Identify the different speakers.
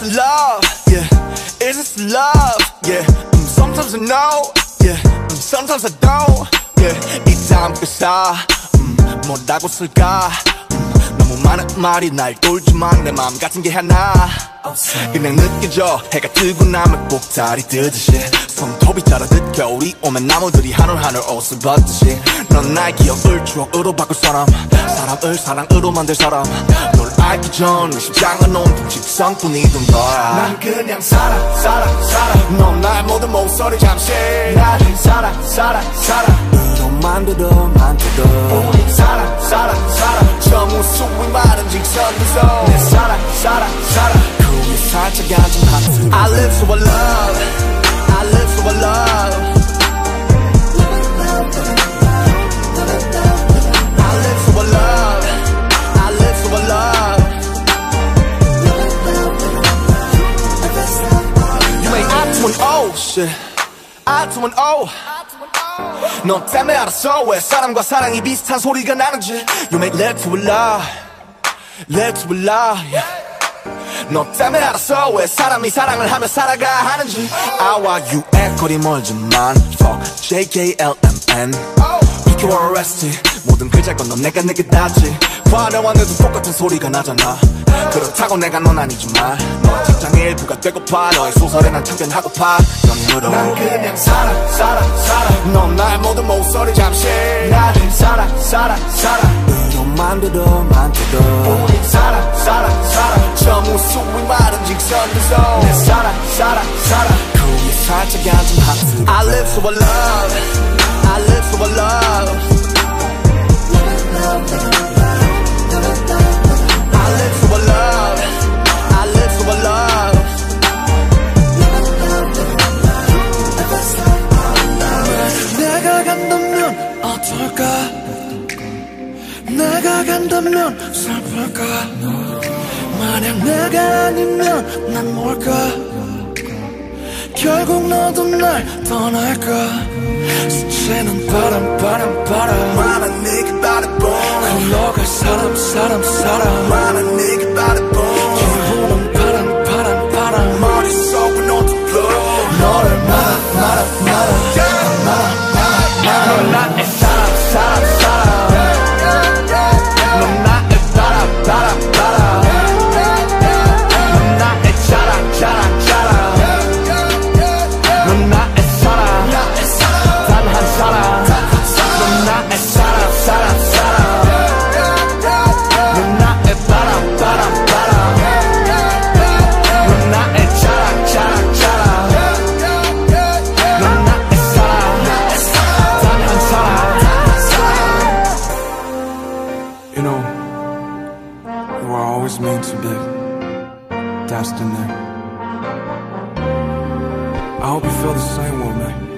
Speaker 1: this love? Yeah. Is this love? Yeah. Mm, sometimes I know. Yeah. Mm, sometimes I don't. Yeah. 이 다음 회사 음, 뭐라고 쓸까? 음, 너무 많은 말이 날 돌지만 내 마음 같은 게 하나. 그냥 느껴져 해가 뜨고 나면 꼭다리 뜨듯이 손톱이 자라듯 겨울이 오면 나무들이 한올 옷을 벗듯이. 넌 나의 기억을 추억으로 바꿀 사람. 사람을 사랑으로 만들 사람. 널 알기 전 심장은 온통 직성뿐이던 거야. 난 그냥 살아 살아 살아. 넌 나의 모든 목소리 잠시. 나를 살아 살아 살아. 으로만 들어 만 들어 우리 살아 살아 살아. 저 무수히 많은 직선 구성 내 살아 살아 살아. 그 위에 살짝 앉은 하트 I live for love shit an O 너 때문에 알았어. 왜 사람과 사랑이 비슷한 소리가 나는지. You make to a love to a love yeah. 너 때문에 알았어. 왜 사람이 사랑을 하며 살아가 하는지. 아와 유의 거리 멀지만. Fuck. JKLMN arrested 모든 글자 건너 내가 내게 닿지 화려한 애도 똑같은 소리가 나잖아. 그렇다고 내가 넌 아니지만 너 직장의 일부가 되고파. 너의 소설에 난 참견하고파. 연으로 난 그냥 살아 살아 살아. 넌 나의 모든 목소리 잠시. 나를 살아 살아 살아. 으로만 들어 만 들어. 우리 살아 살아 살아. 저 무수히 마른 직선 구성 내 살아 살아 살아. 그 위에 살짝 앉은 하트 I live for love. I live for love. I
Speaker 2: 내가 간다면 슬플까? 만약 내가 아니면 난 뭘까? 결국 너도 날 떠날까? 스치는 바람 바람 바람.
Speaker 1: 많은 네가
Speaker 3: always meant to be destined. I hope you feel the same way, man.